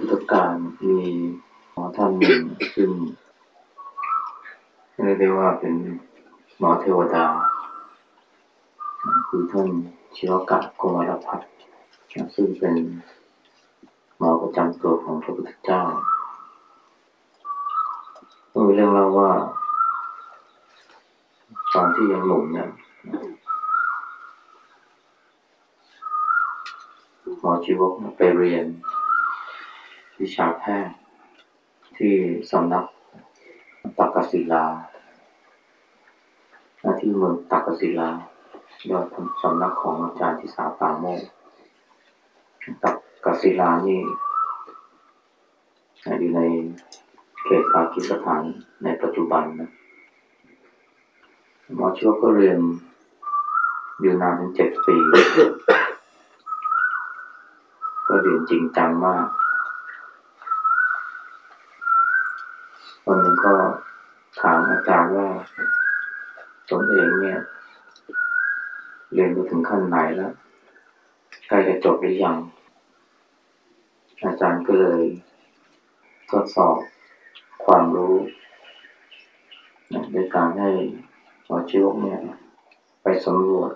พุทธกาลมีหมอท่านหนึ่งซึ่งเรียกได้ว่าเป็นหมอเทวดา คือท่านชิวกะโกมารพัฒซึ่งเป็นหมอประจำตัวของพระพุทธเจ้าต้องมีเรื่องเล่าว่า ตอนที่ยังหนุ่มเนี่ยหมอชีวกไปเรียน วิชาแพทย์ที่สำนักตักกศิลาหน้าที่เมืองตักกศิลายอดสำนักของอาจารย์ที่สาปาโมตักกศิลานี่อยู่ในเขตปากีสถานในปัจจุบันนะหมอชิวก็เรียนอยู่นานถึงเจ็ดปี ก็เรียนจริงจังมาก วันหนึ่งก็ถามอาจารย์ว่าตนเองเนี่ย เรียนไปถึงขั้นไหนแล้วใกล้จะจบหรือยัง อาจารย์ก็เลยทดสอบความรู้โดยการให้หมอชีวกเนี่ย ไปสำรวจ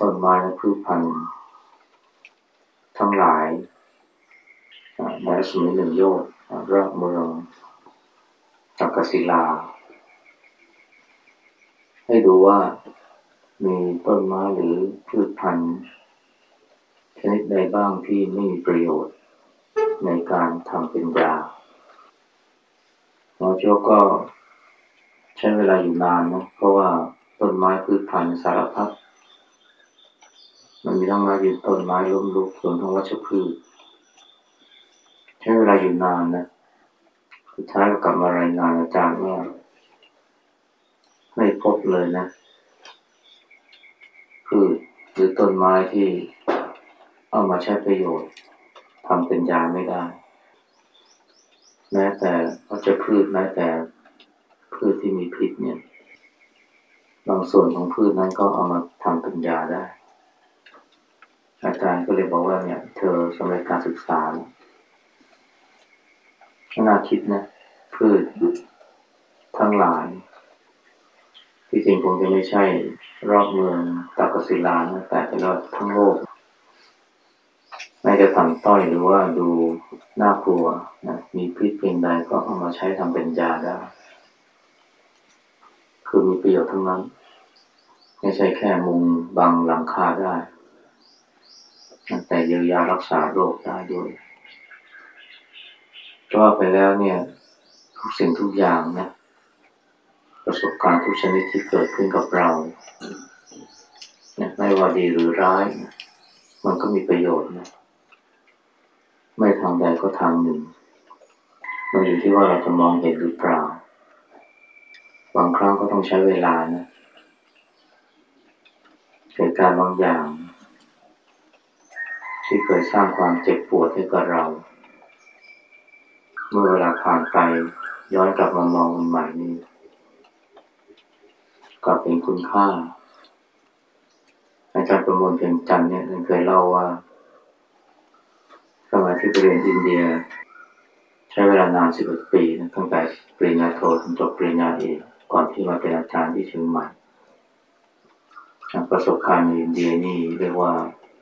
ต้นไม้และพืชพันธุ์ทั้งหลายในรัศมีหนึ่งโยชน์รอบเมือง ตักกศิลา ให้ดูว่ามีต้นไม้หรือพืชพันธุ์ชนิดใดบ้างที่ไม่มีประโยชน์ ในการทำเป็นยาหมอโจก็ใช้เวลาอยู่นานนะเพราะว่าต้นไม้พืชพันธุ์สารพัดมันมีทั้งไม้ยืนต้นไม้ล้มลุกรวมทั้งวัชพืช ใช้เวลาอยู่นานนะ สุดท้ายก็กลับมารายงานอาจารย์ว่าไม่พบเลยนะพืชหรือต้นไม้ที่เอามาใช้ประโยชน์ทำเป็นยาไม่ได้ แม้แต่ก็จะพืชแม้แต่พืชที่มีพิษเนี่ยบางส่วนของพืชนั้นก็เอามาทำเป็นยาได้ อาจารย์ก็เลยบอกว่าเนี่ย เธอสมัยการศึกษาน่าคิดนะ พืชทั้งหลาย ที่จริงคงจะไม่ใช่รอบเมืองตากศิลานะแต่เป็นรอบทั้งโลกไม่จะต่ำต้อยหรือว่าดูน่ากลัวนะมีพิษเพียงใดก็เอามาใช้ทำเป็นยาได้ คือมีประโยชน์ทั้งนั้น ไม่ใช่แค่มุงบังหลังคาได้แต่เยียวยารักษาโรคได้ด้วยก็ไปแล้วเนี่ย ทุกสิ่งทุกอย่างนะ ประสบการณ์ทุกชนิดที่เกิดขึ้นกับเราเนี่ยไม่ว่าดีหรือร้ายมันก็มีประโยชน์นะ ไม่ทางใดก็ทางหนึ่ง มันอยู่ที่ว่าเราจะมองเห็นหรือเปล่า บางครั้งก็ต้องใช้เวลานะเหตุการณ์บางอย่าง ที่เคยสร้างความเจ็บปวดให้กับเรา เมื่อเวลาผ่านไป ย้อนกลับมามองมันใหม่นี่กลับเป็นคุณค่า อาจารย์ประมวลเพียงจันเนี่ยเคยเล่าว่าสมัยที่ไปเรียนอินเดีย ใช้เวลานานสิบปีนะตั้งแต่ปริญญาโทถึงจบปริญญาเอกก่อนที่มาเป็นอาจารย์ที่เชียงใหม่ประสบการณ์ในอินเดียนี่เรียกว่า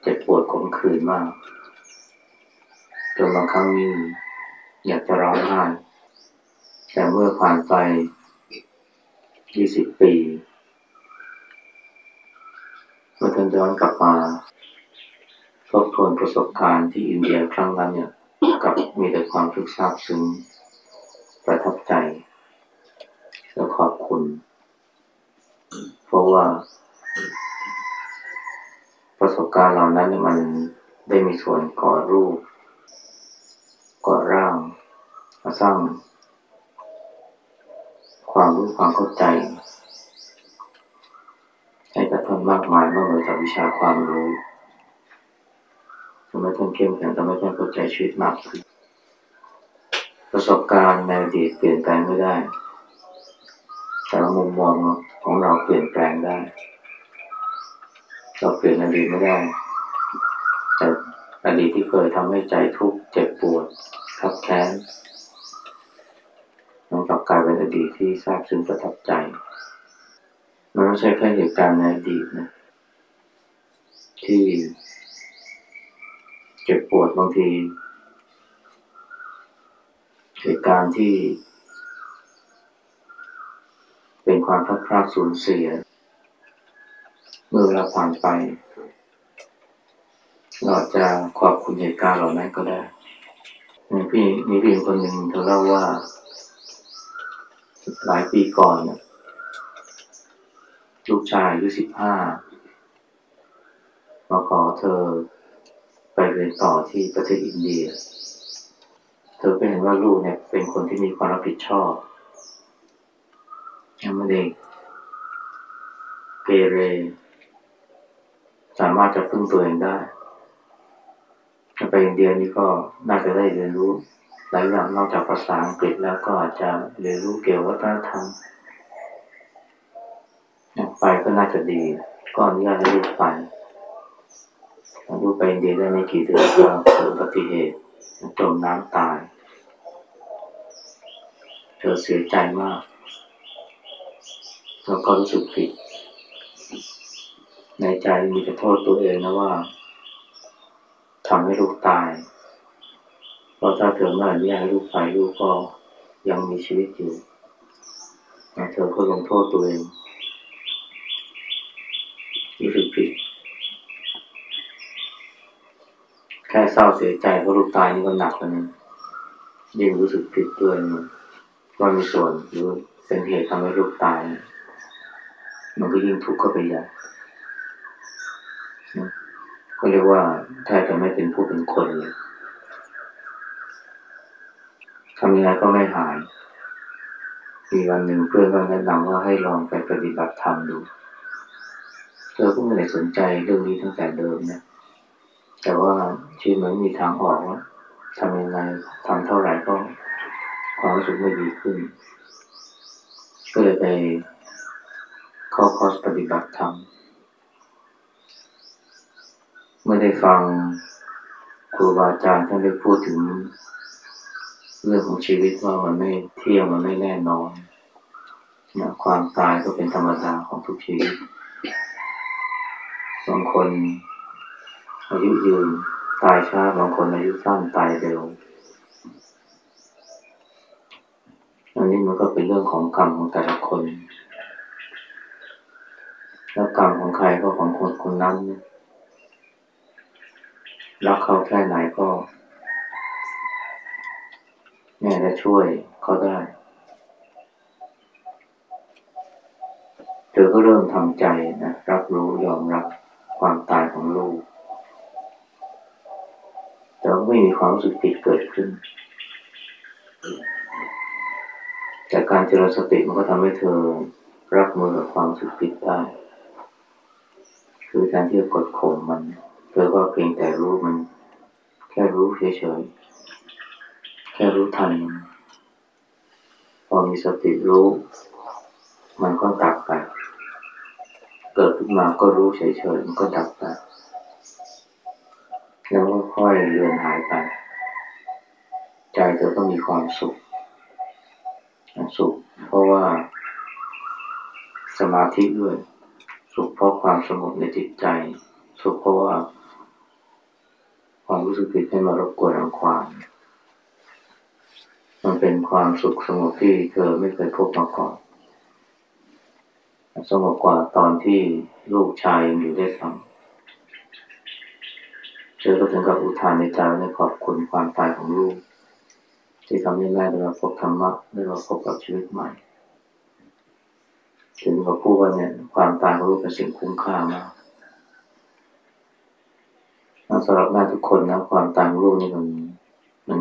เจ็บปวดขมขื่นมากจนบางครั้งนี่อยากจะร้องไห้ แต่เมื่อผ่านไปยี่สิบปีเมื่อท่านย้อนกลับมาทบทวนประสบการณ์ที่อินเดียครั้งนั้นเนี่ยกับมีแต่ความทุกซาบซึ้งประทับใจ และขอบคุณ เพราะว่า ประสบการณ์เหล่านั้นมันได้มีส่วนก่อรูป ก่อร่างมาสร้าง ความรู้ความเข้าใจให้กับท่านมากมายนอกเหนือจากวิชาความรู้ทำให้ท่านเข้มแข็งทำให้ท่านเข้าใจชีวิตมากขึ้นประสบการณ์ในอดีตเปลี่ยนแปลงไม่ได้ แต่ว่ามุมมองของเราเปลี่ยนแปลงได้ เราเปลี่ยนอดีตไม่ได้ แต่อดีตที่เคยทำให้ใจทุกข์เจ็บปวดทับแค้น มันกลับกลายเป็นอดีตที่ทราบซึ้งประทับใจ มันไม่ใช่แค่เหตุการณ์ในอดีตนะ ที่เจ็บปวดบางที เหตุการณ์ที่ เป็นความพลาดพลาดสูญเสีย เมื่อเวลาผ่านไป เราจะขอบคุณเหตุการณ์เหล่านั้นก็ได้ มีพี่มีพี่คนหนึ่งเธอเล่าว่า หลายปีก่อนนะลูกชายอายุสิบห้ามาขอเธอไปเรียนต่อที่ประเทศอินเดีย เธอก็เห็นว่าลูกเนี่ยเป็นคนที่มีความรับผิดชอบยังไม่ได้เกเร สามารถจะพึ่งตัวเองได้ไปอินเดียนี่ก็น่าจะได้เรียนรู้ หลายอย่างนอกจากภาษาอังกฤษแล้วก็อาจจะเรียนรู้เกี่ยวกับวัฒนธรรมไปก็น่าจะดีก็อนุญาตให้ลูกไปลูกไปอินเดียได้ไม่กี่เดือนก็เกิดอุบัติเหตุจมน้ำตาย เธอเสียใจมากแล้วก็รู้สึกผิด ในใจมีแต่โทษตัวเองนะว่าทำให้ลูกตาย เพราะถ้าเธอไม่อนุญาตให้ลูกไปลูกก็ยังมีชีวิตอยู่เธอก็ลงโทษตัวเองรู้สึกผิด แค่เศร้าเสียใจเพราะลูกตายนี่ก็หนักแล้วนะยิ่งรู้สึกผิดด้วยว่ามีส่วนหรือเป็นเหตุทำให้ลูกตาย มันก็ยิ่งทุกข์เข้าไปใหญ่ก็เรียกว่าแทบจะไม่เป็นผู้เป็นคนเลย ทำยังไงก็ไม่หาย มีวันหนึ่งเพื่อนก็แนะนำว่าให้ลองไปปฏิบัติธรรมดูเธอก็ไม่ได้สนใจเรื่องนี้ตั้งแต่เดิมนะ แต่ว่าชีวิตมันมีทางออกว่าทำยังไงทำเท่าไหร่ก็ความรู้สึกไม่ดีขึ้น ก็เลยไปเข้าคอร์สปฏิบัติธรรมเมื่อได้ฟังครูบาอาจารย์ท่านได้พูดถึง เรื่องของชีวิตว่ามันไม่เที่ยงมันไม่แน่นอนนะความตายก็เป็นธรรมดาของทุกชีวิตบางคนอายุยืนตายช้าบางคนอายุสั้นตายเร็วอันนี้มันก็เป็นเรื่องของกรรมของแต่ละคน แล้วกรรมของใครก็ของคนคนนั้นรักเขาแค่ไหนก็ แม่จะช่วยเขาได้ เธอก็เริ่มทำใจนะรับรู้ยอมรับความตายของลูก แต่ไม่มีความรู้สึกผิดเกิดขึ้นจากการเจริญสติมันก็ทำให้เธอรับมือกับความรู้สึกผิดได้ คือการที่จะกดข่มมัน เธอก็เพียงแต่รู้มัน แค่รู้เฉยๆ แค่รู้ทัน พอมีสติรู้ มันก็ดับไป เกิดขึ้นมาก็รู้เฉยๆ มันก็ดับไป แล้วก็ค่อยเลือนหายไป ใจเธอก็มีความสุข สุข เพราะว่า สมาธิด้วย สุขเพราะความสงบในจิตใจ สุขเพราะว่าความรู้สึกผิดให้มารบกวนรังความ มันเป็นความสุขสงบที่เธอไม่เคยพบมาก่อนสงบกว่าตอนที่ลูกชายอยู่ด้ซ้ำเธอก็ถึงกับอุทานในใจในขอบคุณความตายของลูก ที่ทำให้แม่ได้มาพบธรรมะได้มาพบกับชีวิตใหม่ ถึงกับพูดว่าเนี่ยความตายของลูกเป็นสิ่งคุ้มค่ามากสำหรับแม่ทุกคนนะความตายของลูกนี่มันมัน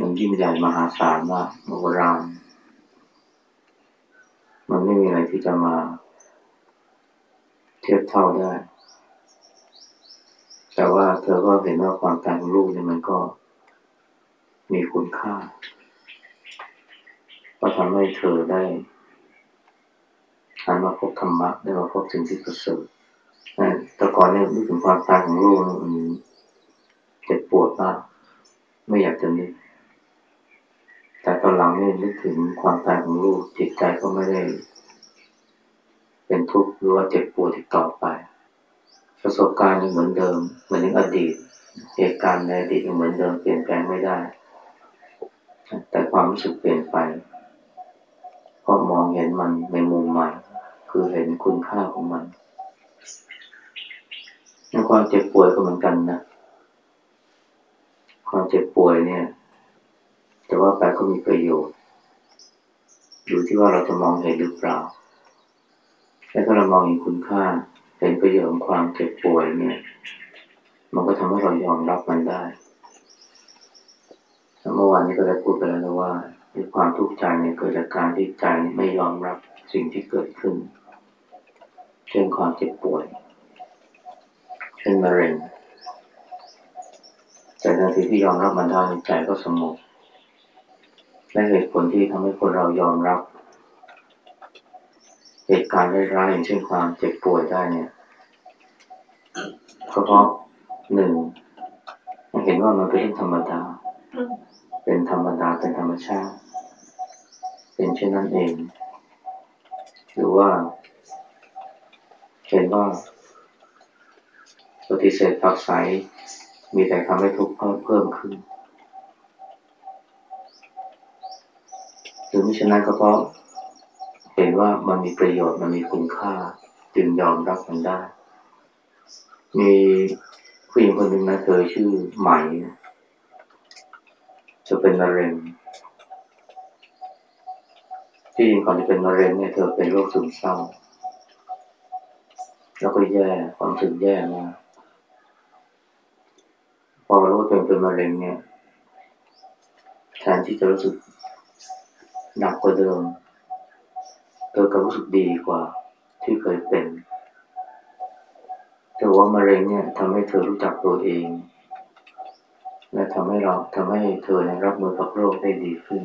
มันยิ่งใหญ่มหาศาลมากมโหฬารมันไม่มีอะไรที่จะมาเทียบเท่าได้ แต่ว่าเธอก็เห็นว่าความตายของลูกเนี่ยมันก็มีคุณค่า ก็ทำให้เธอได้หันมาพบธรรมะได้มาพบสิ่งที่ประเสริฐแต่ก่อนเนี่ยนึกถึงความตายของลูกมันเจ็บปวดมาก ไม่อยากจะนึก แต่ตอนหลังเนี่ยนึกถึงความตายของลูกจิตใจก็ไม่ได้เป็นทุกข์หรือว่าเจ็บปวดที่ต่อไป ประสบการณ์ยังเหมือนเดิม เหมือนในอดีต เหตุการณ์ในอดีตยังเหมือนเดิมเปลี่ยนแปลงไม่ได้ แต่ความรู้สึกเปลี่ยนไปเพราะมองเห็นมันในมุมใหม่ คือเห็นคุณค่าของมันในความเจ็บป่วยก็เหมือนกันนะ ความเจ็บป่วยเนี่ย ว่าไปก็มีประโยชน์ อยู่ที่ว่าเราจะมองเห็นหรือเปล่าแค่ถ้าเรามองเห็นคุณค่าเห็นประโยชน์ของความเจ็บป่วยเนี่ย มันก็ทำให้เรายอมรับมันได้เมื่อวานนี้ก็ได้พูดไปแล้วนะว่าความทุกข์ใจเนี่ยเกิดจากการที่ใจไม่ยอมรับสิ่งที่เกิดขึ้น เช่นความเจ็บป่วย เช่นมะเร็งแต่ทันทีที่ยอมรับมันได้ใจก็สงบ และเหตุผลที่ทำให้คนเรายอมรับ เหตุการณ์ร้ายๆอย่างเช่นความเจ็บป่วยได้เนี่ยเพราะหนึ่งเห็นว่ามันเป็นเรื่องธรรมดา เป็นธรรมดาเป็นธรรมชาติ เป็นเช่นนั้นเอง หรือว่า เห็นว่าปฏิเสธผักใสมีแต่ทำให้ทุกข์เพิ่มขึ้น รือมิฉะนั้นก็เพราะเห็นว่ามันมีประโยชน์มันมีคุณค่า จึงยอมรับมันได้ มีผู้หญิงคนหนึ่งนะเธอชื่อไหมจะเป็นมะเร็งที่จริงก่อนจะเป็นมะเร็งเนี่ยเธอเป็นโรคซึมเศร้า แล้วก็แย่ความรู้สึกแย่มากพอรู้ตัวเป็นมะเร็งเนี่ยแทนที่จะรู้สึก หนักกว่าเดิมเธอก็รู้สึกดีกว่าที่เคยเป็นแต่ว่ามะเร็งเนี่ยทำให้เธอรู้จักตัวเอง และทำให้เราทำให้เธอรับมือกับโรคได้ดีขึ้น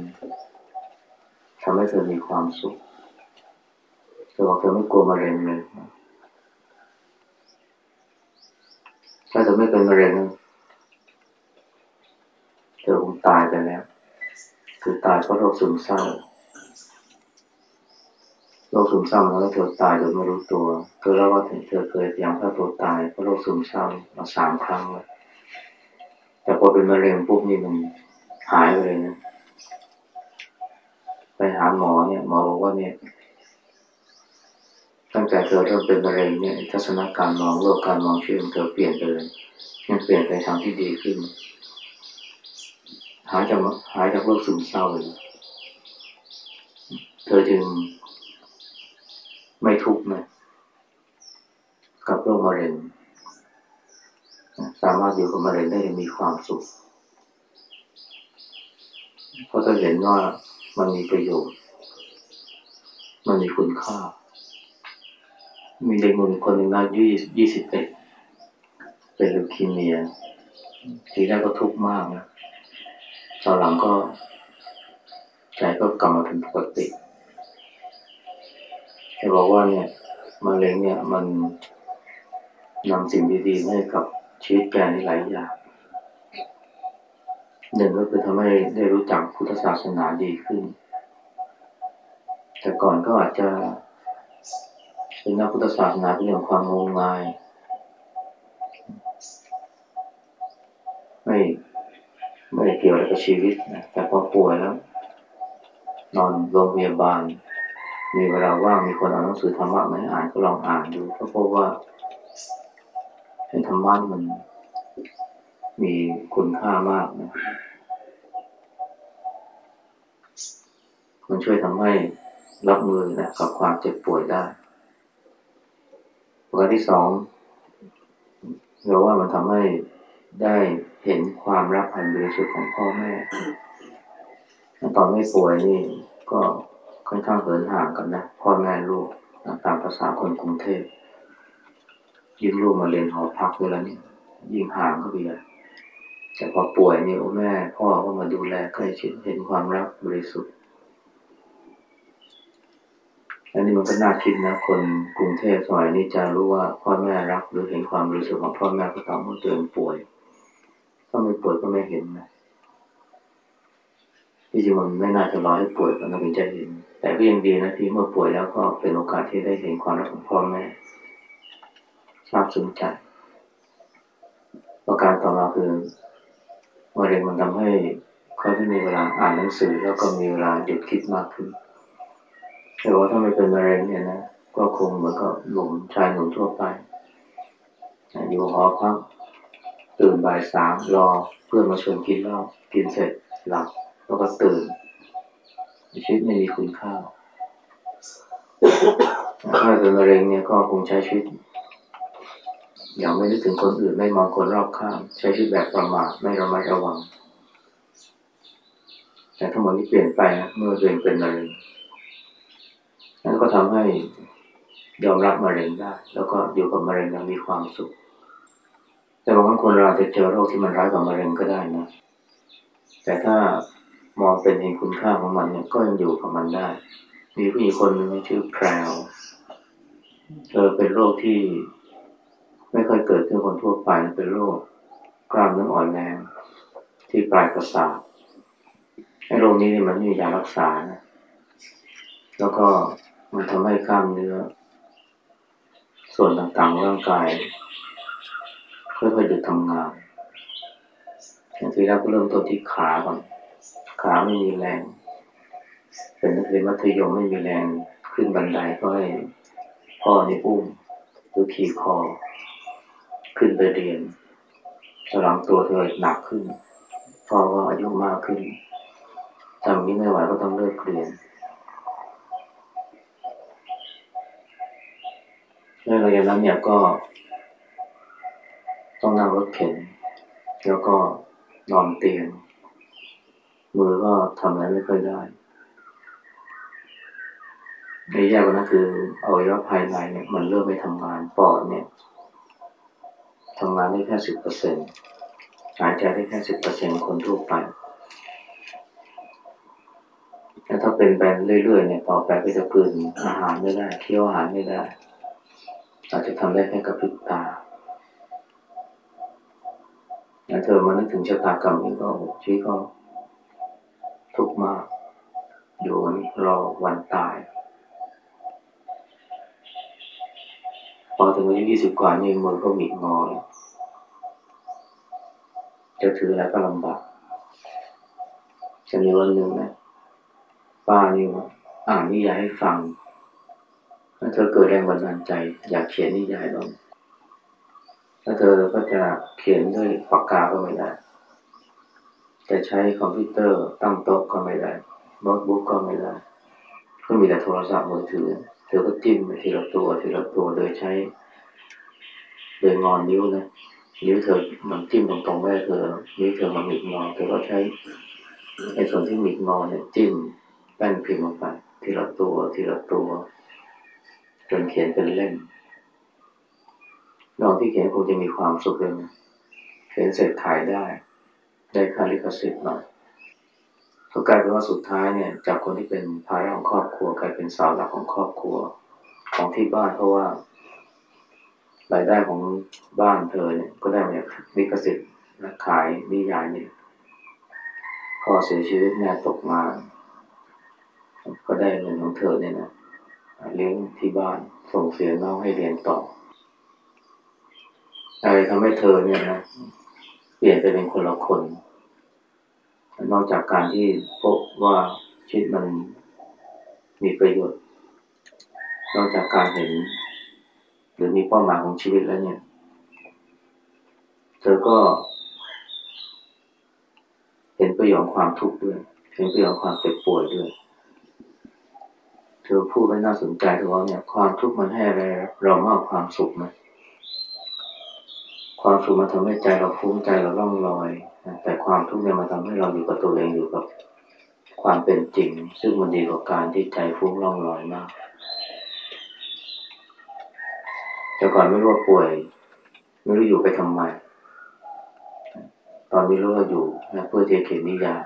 ทำให้เธอมีความสุขเธอบอกเธอไม่กลัวมะเร็งเลยถ้าเธอไม่เป็นมะเร็งเธอคงตายไปแล้ว คือตายเพราะโรคซึมเศร้า โรคซึมเศร้ามันทำให้เธอตายโดยไม่รู้ตัวเธอเล่าว่าเธอเคยพยายามฆ่าตัวตายเพราะโรคซึมเศร้ามาสามครั้งแล้วแต่พอเป็นมะเร็งปุ๊บนี่มันหายไปเลยนะ ไปหาหมอเนี่ยหมอบอกว่าเนี่ยตั้งแต่เธอเริ่มเป็นมะเร็งเนี่ยทัศนคติมองโลกการมองชีวิตของเธอเปลี่ยนไปเลยมันเปลี่ยนไปทางที่ดีขึ้น หายจากหายจากโรคซึมเศร้าเลยเธอจึงไม่ทุกข์นะกับโรคมะเร็ง สามารถอยู่กับมะเร็งได้มีความสุข เพราะเธอเห็นว่ามันมีประโยชน์ มันมีคุณค่า มีเด็กหนุ่มคนหนึ่งอายุยี่สิบเอ็ดเป็นลูคีเมีย ทีแรกก็ทุกข์มากนะ ตอนหลังก็ใจก็กลับมาเป็นปกติจะบอกว่าเนี่ยมะเร็งเนี่ยมันนำสิ่งดีๆให้กับชีวิตแกในหลายอย่างหนึ่งก็คือทำให้ได้รู้จักพุทธศาสนาดีขึ้น แต่ก่อนก็อาจจะเป็นนักพุทธศาสนาเป็นเรื่องความงมงาย ไม่ไม่ได้ เกี่ยวอะไรกับชีวิตนะแต่พอป่วยแล้ว นอนโรงพยาบาล มีเวลาว่างมีคนเอาหนังสือธรรมะมาให้อ่านก็ลองอ่านดูก็พบว่าให้ธรรมะมันมีคุณค่ามากนะมันช่วยทำให้รับมือนะกับความเจ็บป่วยได้ประการที่สองเราว่ามันทำให้ได้ เห็นความรักอันบริสุทธิ์ของพ่อแม่ ตอนไม่ป่วยนี่ก็ค่อนข้างเหินห่างกันนะพ่อแม่ลูกตามภาษาคนกรุงเทพยิ่งลูกมาเรียนหอพักเวยแลานี่ยิ่งห่างก็ไปใหญ่แต่พอป่วยนี่โอ้แม่ พ่อก็มาดูแลใกล้ชิดเห็นความรักบริสุทธิ์อันนี้มันก็น่าคิดนะ คนกรุงเทพสมัยนี้จะรู้ว่าพ่อแม่รักหรือเห็นความบริสุทธิ์ของพ่อแม่ก็ต้องเมื่อเตือนป่วย ถ้าไม่ป่วยก็ไม่เห็นนะที่จริงมันไม่น่าจะรอให้ป่วยก่อนถึงจะเห็น แต่ก็ยังดีนะที่เมื่อป่วยแล้วก็เป็นโอกาสที่ได้เห็นความรักของพ่อแม่ทราบซึ้งใจประการต่อมาคือมะเร็งมันทำให้เขาได้มีเวลาอ่านหนังสือแล้วก็มีเวลาหยุดคิดมากขึ้นแต่ว่าถ้าไม่เป็นมะเร็งเนี่ยนะก็คงเหมือนกับหนุ่มชายหนุ่มทั่วไปอยู่หอพัก ตื่นบ่ายสามรอเพื่อนมาชวนกินเหล้ากินเสร็จหลับแล้วก็ตื่นชีวิตไม่มีคุณค่าถ้าเป็นมะเร็งเนี่ยก็คงใช้ชีวิตอย่างไม่นึกถึงคนอื่นไม่มองคนรอบข้าง ใช้ชีวิตแบบประมาทไม่ระมัดระวัง แต่ทั้งหมดนี้เปลี่ยนไปนะเมื่อตัวเองเป็นมะเร็งนั่นก็ทำให้ยอมรับมะเร็งได้ แล้วก็อยู่กับมะเร็งอย่างมีความสุข แต่บางครั้งคนเราจะเจอโรคที่มันร้ายกว่ามะเร็งก็ได้นะ แต่ถ้ามองเป็นเห็นคุณค่าของมันเนี่ยก็ยังอยู่กับมันได้ มีผู้หญิงคนหนึ่งชื่อแพรวเธอเป็นโรคที่ไม่ค่อยเกิดขึ้นคนทั่วไปเป็นโรคกล้ามเนื้ออ่อนแรงที่ปลายประสาทไอ้โรคนี้นี่มันไม่มียารักษานะแล้วก็มันทำให้กล้ามเนื้อ ส่วนต่างๆร่างกาย ค่อยๆหยุดทำงาน อย่างที่แรกก็เริ่มต้นที่ขาก่อน ขาไม่มีแรง เป็นนักเรียนมัธยมไม่มีแรงขึ้นบันไดก็ให้พ่อนี่อุ้มหรือขี่คอ ขึ้นไปเรียนตลังตัวเธอหนักขึ้น พ่อก็อายุมากขึ้นทำนี้ไม่ไหวก็ต้องเลิกเรียนในระยะนั้นเนี่ยก็ ต้องนั่งรถเข็น แล้วก็นอนเตียง มือก็ทำอะไรไม่ค่อยได้ในแย่กว่านั้นคืออวัยวะภายในเนี่ยมันเริ่มไม่ทำงานปอดเนี่ยทำงานได้แค่สิบเปอร์เซ็นต์หายใจได้แค่สิบเปอร์เซ็นต์คนทั่วไปแล้วถ้าเป็นไปเรื่อยๆเนี่ยต่อไปก็จะกลืนอาหารไม่ได้เคี้ยวอาหารไม่ได้อาจจะทำได้แค่กับพริบตา แล้วเธอมานึกถึงชะตากรรมนี้ก็ชีวิตก็ทุกข์มาก อยู่รอวันตาย พอถึงอายุยี่สิบกว่านี่มือก็มีงอจะถืออะไรก็ลำบากจะมีวันหนึ่งนะป้านี่อ่านนิยายให้ฟังแล้วเธอเกิดแรงบันดาลใจ อยากเขียนนิยายลง แล้วเธอก็จะเขียนด้วยปากกาก็ไม่ได้จะใช้คอมพิวเตอร์ตั้งโต๊ะก็ไม่ได้โน้ตบุ๊กก็ไม่ได้ก็มีแต่โทรศัพท์มือถือ เธอก็จิ้มไปทีละตัวทีละตัวโดยใช้ โดยงอนนิ้วนะนิ้วเธอมันจิ้มตรงๆไม่ได้เธอนิ้วเธอมันหมิดงอเธอก็ใช้ไอ้ส่วนที่หมิดงอเนี่ยจิ้มแป้นพิมพ์ลงไปทีละตัวทีละตัวจนเขียนเป็นเล่ม นอนที่เขียนคงจะมีความสุขเลยนะเขียนเสร็จขายได้ ได้ค่าลิขสิทธิ์หน่อยก็กลายเป็นว่าสุดท้ายเนี่ย จากคนที่เป็นภาระของครอบครัวกลายเป็นสาวหลักของครอบครัว ของที่บ้านเพราะว่ารายได้ของบ้านเธอเนี่ยก็ได้มาจากลิขสิทธิ์และขายนิยายเนี่ยพอเสียชีวิตแม่ตกงานก็ได้เงินของเธอเนี่ยนะเลี้ยงที่บ้านส่งเสียน้องให้เรียนต่อ อะไรทำให้เธอเนี่ยนะเปลี่ยนไปเป็นคนละคน นอกจากการที่พบว่าชีวิตมันมีประโยชน์ นอกจากการเห็น หรือมีเป้าหมายของชีวิตแล้วเนี่ย เธอก็ เห็นประโยชน์ความทุกข์ด้วย เห็นประโยชน์ความเจ็บป่วยด้วย เธอพูดไว้น่าสนใจเธอว่าเนี่ยความทุกข์มันให้อะไรเรามากความสุขไหม ความสุขมันทำให้ใจเราฟุ้งใจเราล่องลอยแต่ความทุกข์เนี่ยมันทำให้เราอยู่กับตัวเองอยู่กับความเป็นจริง ซึ่งมันดีกว่าการที่ใจฟุ้งล่องลอยมากแต่ก่อนไม่รู้ว่าป่วย ไม่รู้อยู่ไปทำไม ตอนนี้รู้ว่าอยู่นะเพื่อที่จะเขียนนิยาย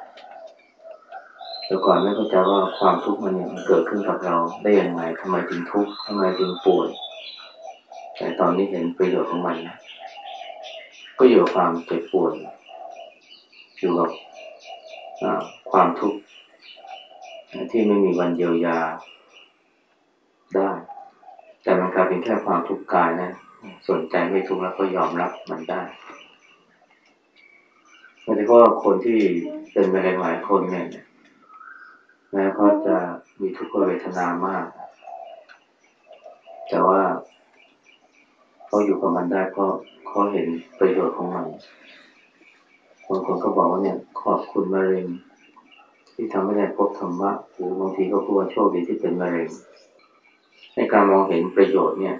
แต่ก่อนไม่เข้าใจว่าความทุกข์มันเนี่ยมันเกิดขึ้นกับเราได้ยังไงทำไมถึงทุกข์ทำไมถึงป่วย แต่ตอนนี้เห็นประโยชน์ของมันนะ ก็อยู่กับความเจ็บปวดอยู่กับความทุกข์ที่ไม่มีวันเยียวยาได้ แต่มันกลายเป็นแค่ความทุกข์กายนะ สนใจไม่ทุกข์แล้วก็ยอมรับมันได้โดยเฉพาะคนที่เป็นมะเร็งหลายคนเนี่ยแม้เขาจะมีทุกขเวทนามาก แต่ว่า เขาอยู่กับมันได้เพราะเขาเห็นประโยชน์ของมันบางคนก็บอกว่าเนี่ยขอบคุณมะเร็ง ที่ทำให้ได้พบธรรมะหรือบางทีก็พูดว่าโชคดีที่เป็นมะเร็งในการมองเห็นประโยชน์เนี่ย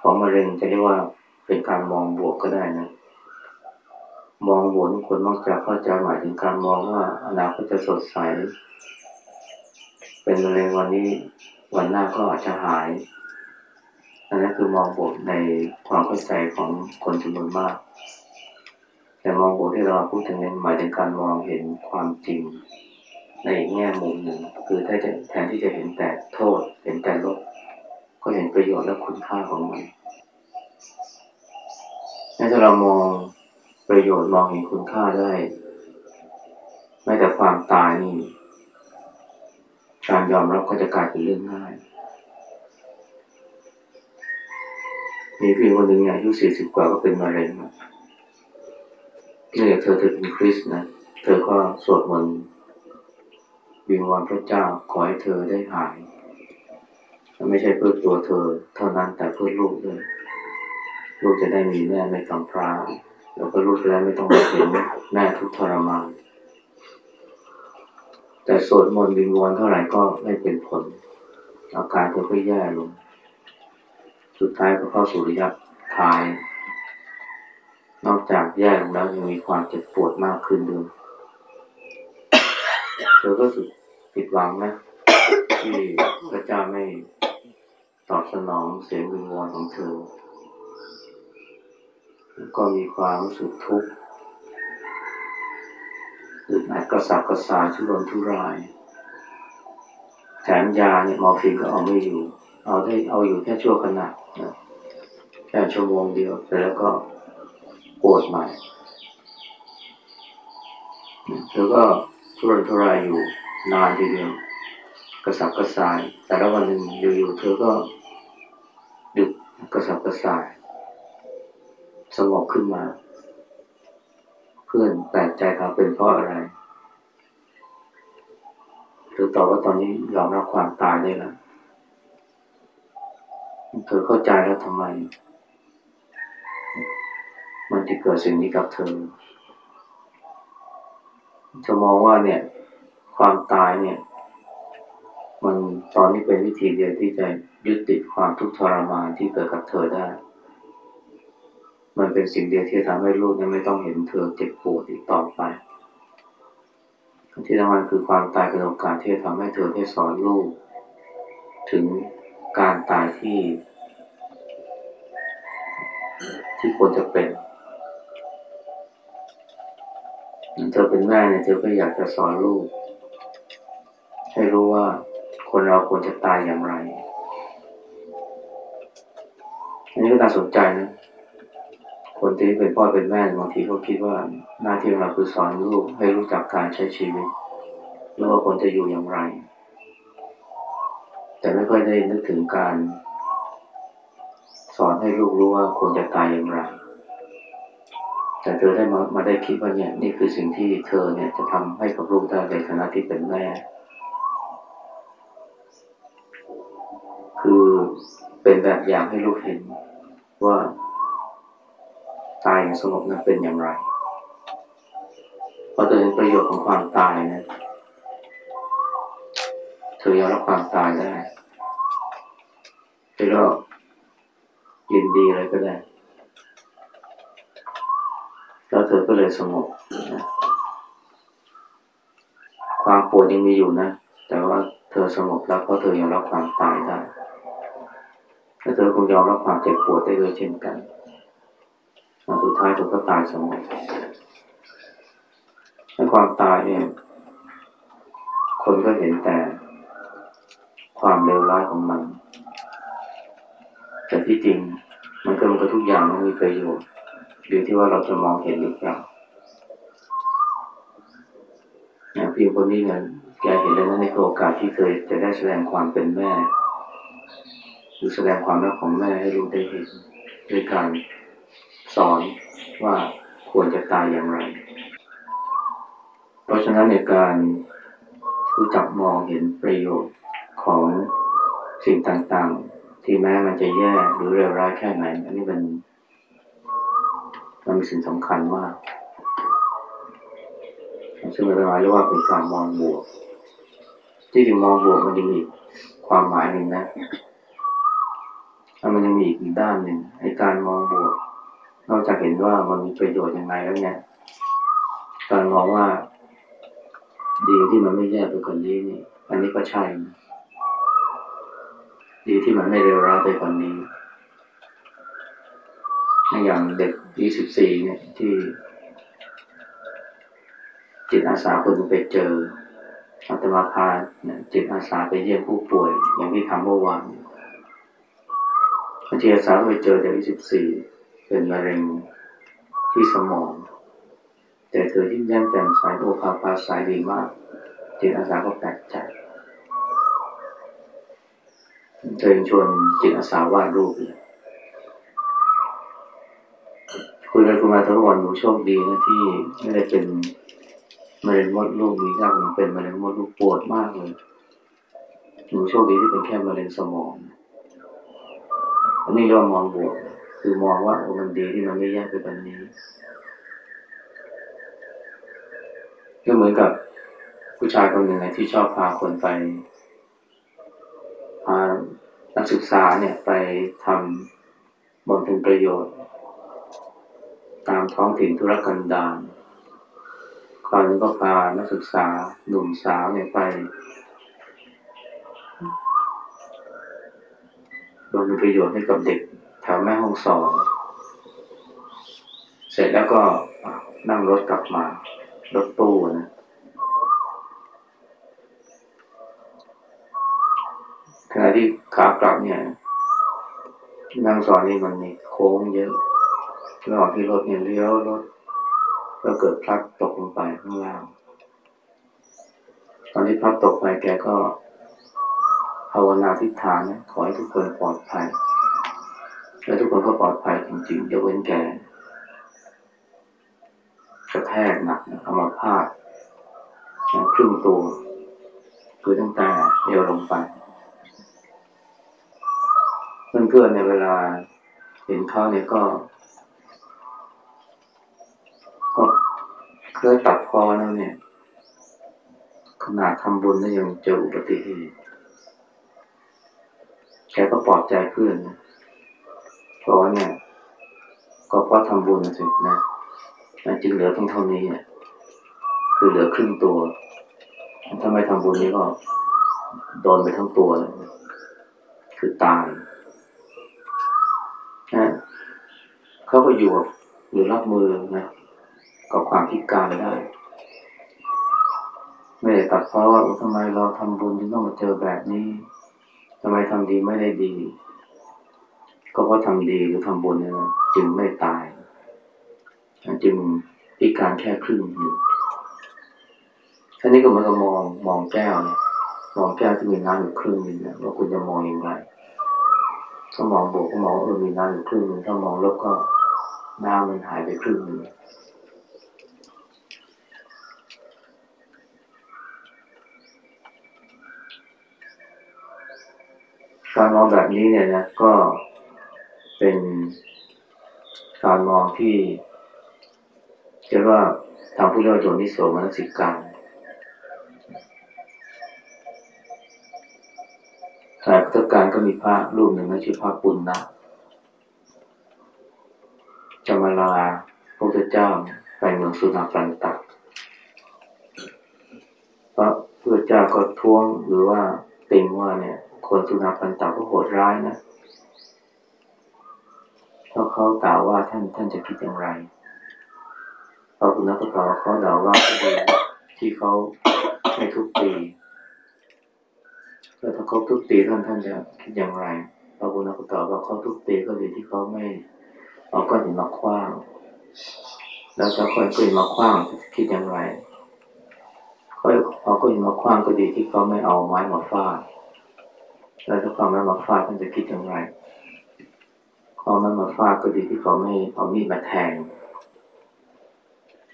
ของมะเร็งจะเรียกว่าเป็นการมองบวกก็ได้นะมองบวกทุกคนมักจะเข้าใจหมายถึงการมองว่าอนาคตจะสดใส เป็นมะเร็งวันนี้วันหน้าก็อาจจะหาย อันนั้นคือมองบวกในความเข้าใจของคนจำนวนมาก แต่มองบวกที่เราพูดถึงนั้นหมายถึงการมองเห็นความจริง ในอีกแง่มุมหนึ่ง คือถ้าจะแทนที่จะเห็นแต่โทษ เห็นแต่ลบ ก็เห็นประโยชน์และคุณค่าของมันถ้าเรามองประโยชน์มองเห็นคุณค่าได้แม้แต่ความตายนี่การยอมรับก็จะกลายเป็นเรื่องง่าย มีผู้หญิงคนหนึ่งอายุสี่สิบกว่าก็เป็นมะเร็งเนี่ยเธอเธอเป็นคริสนะ เธอก็สวดมนต์วิงวอนพระเจ้าขอให้เธอได้หาย ไม่ใช่เพื่อตัวเธอ เท่านั้นแต่เพื่อลูกด้วยลูกจะได้มีแม่ไม่กำพร้าแล้วก็ลูกจะได้ไม่ต้องมาเห็นแม่ทุกทรมาน แต่สวดมนต์วิงวอนเท่าไหร่ก็ไม่เป็นผล อาการเธอก็แย่ลง สุดท้ายก็เข้าสู่ระยะท้าย นอกจากแย่ลงแล้วยังมีความเจ็บปวดมากขึ้นด้วยเธอก็สุดผิดหวังนะที่พระเจ้าไม่ตอบสนองเสียงวิงวอนของเธอ ก็มีความรู้สึกทุกข์อึดอัดกระสับกระส่ายทุรนทุราย แถมยาเนี่ยมอร์ฟีนก็เอาไม่อยู่ เอาได้เอาอยู่แค่ชั่วขณะแค่ชั่วโมงเดียวแต่แล้วก็ปวดใหม่เธอก็ทุรนทุรายอยู่นานทีเดียวกระสับกระส่าย แต่แล้ววันหนึ่งอยู่ๆเธอก็หยุดกระสับกระส่ายสงบขึ้นมา เพื่อนแปลกใจครับเป็นเพราะอะไรเธอตอบว่าตอนนี้ยอมรับความตายได้แล้ว เธอเข้าใจแล้วทำไม มันจะเกิดสิ่งนี้กับเธอเธอมองว่าเนี่ย ความตายเนี่ย มันตอนนี้เป็นวิธีเดียวที่จะยุติความทุกข์ทรมานที่เกิดกับเธอได้ มันเป็นสิ่งเดียวที่ทำให้ลูกเนี่ยไม่ต้องเห็นเธอเจ็บปวดอีกต่อไปที่สำคัญคือความตายเป็นโอกาสที่จะทำให้เธอได้สอนลูก ถึงการตายที่ ที่ควรจะเป็นเธอเป็นแม่เนี่ยเธอก็อยากจะสอนลูก ให้รู้ว่าคนเราควรจะตายอย่างไร อันนี้ก็น่าสนใจนะ คนที่เป็นพ่อเป็นแม่บางทีเขาคิดว่าหน้าที่ของเราคือสอนลูกให้รู้จักการใช้ชีวิตแล้วว่าควรจะอยู่อย่างไร แต่ไม่ค่อยได้นึกถึงการ ให้ลูกรู้ว่าควรจะตายอย่างไรแต่เธอได้มามาได้คิดว่าเนี่ย นี่คือสิ่งที่เธอเนี่ยจะทำให้กับลูกได้ในฐานะที่เป็นแม่ คือเป็นแบบอย่างให้ลูกเห็นว่าตายอย่างสงบนั้นเป็นอย่างไรพอเธอเห็นประโยชน์ของความตายนะเธอยอมรับความตายได้แล้ว ก็ยินดีอะไรก็ได้ แล้วเธอก็เลยสงบนะความปวดยังมีอยู่นะ แต่ว่าเธอสงบแล้วเพราะเธอยอมรับความตายได้และเธอคงยอมรับความเจ็บปวดได้ด้วยเช่นกันสุดท้ายเธอก็ตายสงบในความตายเนี่ย คนก็เห็นแต่ความเลวร้ายของมัน แต่ที่จริงมันก็มันก็ทุกอย่างมันมีประโยชน์อยู่ที่ว่าเราจะมองเห็นหรือเปล่าอย่างพี่คนนี้เนี่ยแกเห็นแล้วนะในโอกาสที่เคยจะได้แสดงความเป็นแม่หรือแสดงความรักของแม่ให้ลูกได้เห็นด้วยการสอนว่าควรจะตายอย่างไร เพราะฉะนั้นในการรู้จักมองเห็นประโยชน์ของสิ่งต่างๆ ที่แม้มันจะแย่หรือเลวร้ายแค่ไหน อันนี้มันมันมีสิ่งสำคัญมากซึ่งเราเรียกว่าเป็นการมองบวก ที่จริงมองบวกมันยังมีความหมายหนึ่งนะแล้วมันยังมีอีกด้านหนึ่งในการมองบวก นอกจากเห็นว่ามันมีประโยชน์ยังไงแล้วเนี่ย การมองว่าดีที่มันไม่แย่ไปกว่านี้นี่ อันนี้ก็ใช่นะ ดีที่มันไม่เร็วร้ายไปกว่านี้ อย่างเด็กยี่สิบสี่เนี่ยที่ จิตอาสาคนไปเจออาตมาพาจิตอาสาไปเยี่ยมผู้ป่วย อย่างที่ทำเมื่อวานจิตอาสาไปเจอเด็กยี่สิบสี่เป็นมะเร็งที่สมอง แต่เธอยิ้มแย้มแจ่มใสโอภาปาสายดีมาก จิตอาสาก็แปลกใจ เชิญชวนจิตอาสาวาดรูปเลยคุยกันคุยมาทั้งวันหนูโชคดีนะที่ไม่ได้เป็นมะเร็งมดลูกมียากมันเป็นมะเร็งมดลูกปวดมากเลยหนูโชคดีที่เป็นแค่มะเร็งสมอง อันนี้เรามองบวกคือมองว่าโอ้มันดีที่มันไม่แย่ไปแบบนี้ก็เหมือนกับผู้ชายคนหนึ่งที่ชอบพาคนไป นักศึกษาเนี่ยไปทำบำเพ็ญประโยชน์ ตามท้องถิ่นธุรกันดารคราวนี้ก็พานักศึกษาหนุ่มสาวเนี่ยไปบำเพ็ญประโยชน์ให้กับเด็กแถวแม่ห้องสอนเสร็จแล้วก็นั่งรถกลับมา รถตู้นะข ณะที่ขากลับเนี่ยนั่งสอนนี่มันมีโค้งเยอะระหว่างที่รถเนี่ยเลี้ยวรถก็เกิดพลัดตกลงไปข้างล่างตอนที่พลัดตกไปแกก็ภาวนาทิฏฐานนะขอให้ทุกคนปลอดภัย และทุกคนก็ปลอดภัยจริงๆยกเว้นแกกระแทกหนักเอามาพาดครึ่งตัวคือตั้งแต่เอวลงไป เพื่อนๆในเวลาเห็นเขาเนี่ยก็ก็เคยตัดคอแล้วเนี่ย ขนาดทำบุญแล้วยังเจออุบัติเหตุแกก็ปลอบใจเพื่อนนะเพราะว่าเนี่ย ก็เพราะทำบุญสินะมันจึงเหลือต้องเท่านี้เนี่ย คือเหลือครึ่งตัว ถ้าไม่ทำบุญนี้ก็โดนไปทั้งตัวเลยคือตายนะ เขาก็อยู่หรือรับมือนะกับความพิการได้ ไม่ได้ตัดเพราะว่าทำไมเราทำบุญจึงต้องมาเจอแบบนี้ทำไมทำดีไม่ได้ดี ก็เพราะทำดีหรือทำบุญเนี่ยนะจึงไม่ตาย จึงพิการแค่ครึ่งหนึ่งท่านี้ก็เหมือนกับมองมองแก้วเนี่ยมองแก้วที่มีน้ำอยู่ครึ่งนึงนะว่าคุณจะมองอย่างไรถ้ามองบวกก็มองเออมีน้ำอยู่ครึ่งนึงถ้ามองลบก็ น้ำมันหายไปครึ่งนึงการมองแบบนี้เนี่ยนะก็เป็นการมองที่จะว่าทำผู้เรียกว่าโยนิโสมนสิการสายพุทธการก็มีพระรูปหนึ่งนะชื่อพระปุณณะจะ มาลาพระพุทธเจ้าไปเมืองสุนาฟันตักพระพุทธเจ้าก็ท้วงหรือว่าติงว่าเนี่ย คนสุนาฟันตักก็โหดร้ายนะเพราะเขากล่าวว่าท่านท่านจะคิดอย่างไรพระพุทธก็ตอบว่าเขาด่าว่าดีที่เขาไม่ทุกตีแล้วถ้าเขาทุกตีท่านท่านจะคิดอย่างไรพระพุทธก็ตอบว่าเขาทุกตีก็ดีที่เขาไม่ เอาก้อนหินมาคว้าง แล้วถ้าคนก้อนหินมาคว้างคิดอย่างไรเขาเอาก้อนหินมาคว้างก็ดีที่เขาไม่เอาไม้มาฟาดแล้วถ้าเขาไม้มาฟาดท่านจะคิดอย่างไรเขาไม้มาฟาดก็ดีที่เขาไม่เอามีดมาแทง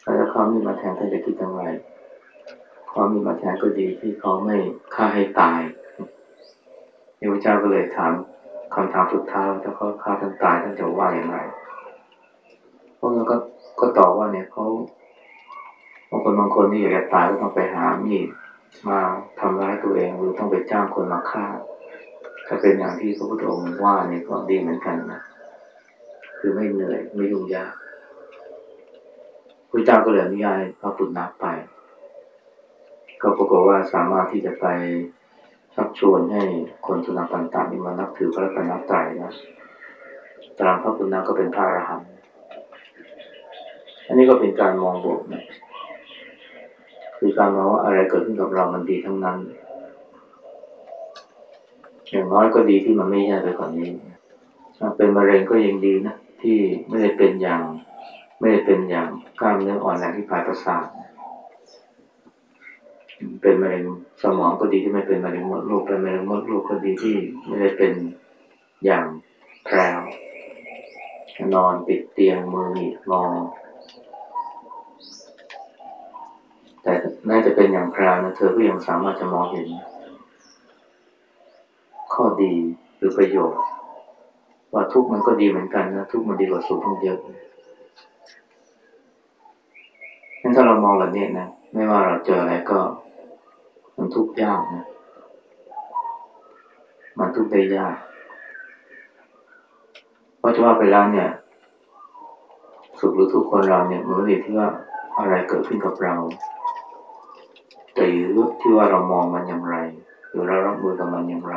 แล้วถ้าเขามีมาแทงท่านจะคิดอย่างไรเขามีมาแทงก็ดีที่เขาไม่ฆ่าให้ตายพระเจ้าก็เลยถาม คำถามสุดท้ายถ้าเขาฆ่าท่านตายท่านจะว่าอย่างไรพวกนั้นก็ก็ตอบว่าเนี่ยเขาบางคนบางคนนี่อยากจะตายก็ต้องไปหามีดมาทำร้ายตัวเองหรือต้องไปจ้างคนมาฆ่า ถ้าเป็นอย่างที่พระพุทธองค์ว่าเนี่ยก็ดีเหมือนกันนะคือไม่เหนื่อยไม่ยุ่งยากพระเจ้าก็เลยอนุญาตพระปุณณะไป ก็ปรากฏว่าสามารถที่จะไป ชักชวนให้คนสุนัขต่างๆนี่มานับถือพระรัตนตรัยนะตามพระปุณณะก็เป็นพระอรหันต์อันนี้ก็เป็นการมองบวกนะคือการมองว่าอะไรเกิดขึ้นกับเรามันดีทั้งนั้น อย่างน้อยก็ดีที่มันไม่แย่ไปกว่านนี้เป็นมะเร็งก็ยังดีนะที่ไม่ได้เป็นอย่าง ไม่ได้เป็นอย่างกล้ามเนื้ออ่อนแรงที่ปลายประสาท เป็นมะเร็งสมองก็ดีที่ไม่เป็นมะเร็งมดลูกเป็นมะเร็งมดลูกก็ดีที่ไม่ได้เป็นอย่างแพรวนอนติดเตียงมือหนีบงอแต่น่าจะเป็นอย่างแพรวนะเธอก็ยังสามารถจะมองเห็น ข้อดีหรือประโยชน์ว่าทุกมันก็ดีเหมือนกันนะทุกมันดีกว่าสุขทั้งเยอะงั้นถ้าเรามองแบบนี้นะ ไม่ว่าเราเจออะไรก็ มันทุกข์ยากนะ มันทุกข์ได้ยากเพราะจะว่าไปแล้วเนี่ย สุขหรือทุกคนเราเนี่ยมันไม่ได้ที่ว่าอะไรเกิดขึ้นกับเรา แต่อยู่ที่ว่าเรามองมันอย่างไร หรือเรารับมือกับมันอย่างไร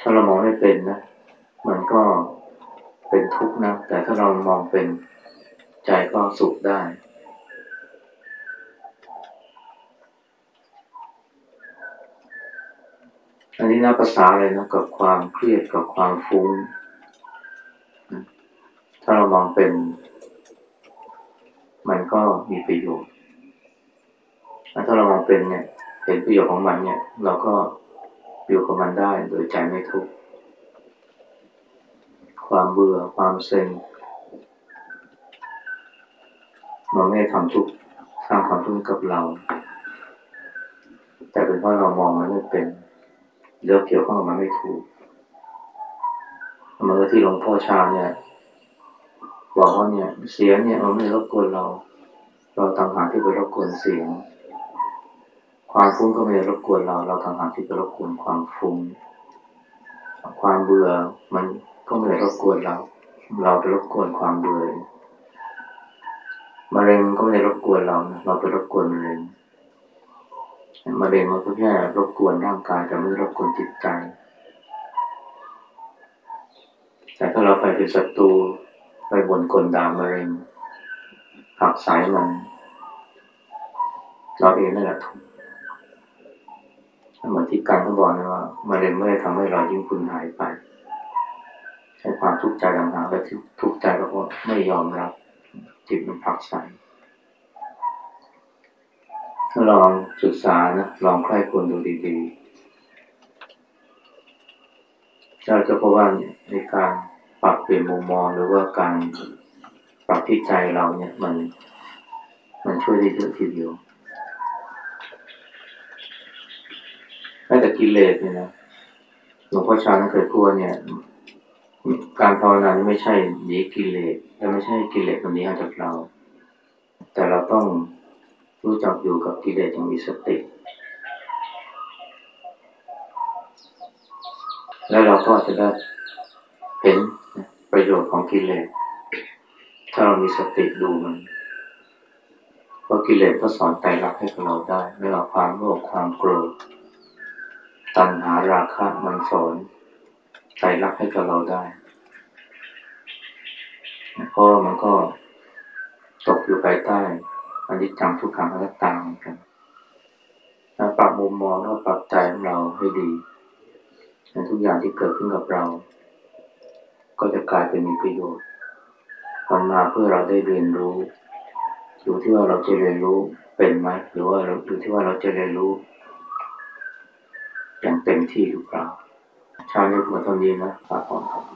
ถ้าเรามองไม่เป็นนะ มันก็เป็นทุกข์นะ แต่ถ้าเรามองเป็นใจก็สุขได้ อันนี้น่าภาษาเลยนะกับความเครียดกับความฟุ้ง ถ้าเรามองเป็น มันก็มีประโยชน์ถ้าเรามองเป็นเนี่ยเห็นประโยชน์ของมันเนี่ย เราก็อยู่กับมันได้โดยใจไม่ทุกข์ความเบื่อความเซ็งมันไม่ทำทุกข์สร้างความทุกข์กับเรา แต่เป็นเพราะเรามองมันไม่เป็น เลือกเกี่ยวข้องกับมันไม่ถูกเมื่อที่หลวงพ่อชาเนี่ยบอกว่าเนี่ย เสียงเนี่ยมันไม่รบกวนเรา เราต่างหากที่ไปรบกวนเสียง ความฟุ้งก็ไม่รบกวนเรา เราต่างหากที่ไปรบกวนความฟุ้ง ความเบื่อมันก็ไม่รบกวนเรา เราไปรบกวนความเบื่อมะเร็งก็ไม่ได้รบกวนเรา เราไปรบกวนมะเร็ง มะเร็งมันก็แค่รบกวนร่างกายแต่ไม่รบกวนจิตใจ แต่ถ้าเราไปเป็นศัตรูไปบนกลดามะเร็งหักสายมัน เราเองนั่นแหละทุกเหมือนที่การเขาบอกนะว่ามะเร็งไม่ได้ทำให้เรายิ่งคุณหายไปใช้ความทุกข์ใจต่างหากและทุกข์ใจเพราะไม่ยอมรับจิตมันผักใส ลองศึกษานะลองใคร่ควรดูดีๆเราจะพบว่าในการปรับเปลี่ยนมุมมองหรือว่าการปรับที่ใจเราเนี่ยมัน มันช่วยได้เยอะทีเดียวแม้แต่กิเลสเนี่ยนะหลวงพ่อชาเคยพูดเนี่ย การภาวนาไม่ใช่หนีกิเลสและไม่ใช่กิเลสตัวนี้ออกจากเรา แต่เราต้อง รู้จักอยู่กับกิเลสอย่างมีสติ แล้วเราก็จะได้เห็นประโยชน์ของกิเลส ถ้าเรามีสติดูมันเพราะกิเลสก็สอนใจรักให้กับเราได้ไม่ว่าความโลภความโกรธตัณหาราคะมันสอนใจรักให้กับเราได้เพราะมันก็ตกอยู่ภายใต้ อนิจจังทุกขังอนัตตาเหมือนกันปรับมุมมองแล้วปรับใจของเราให้ดีในทุกอย่างที่เกิดขึ้นกับเรา ก็จะกลายเป็นมีประโยชน์ทำมาเพื่อเราได้เรียนรู้ อยู่ที่ว่าเราจะเรียนรู้เป็นไหมหรือว่าอยู่ที่ว่าเราจะเรียนรู้ อย่างเต็มที่หรือเปล่าชาวเรียกว่าเท่านี้นะฝากก่อบ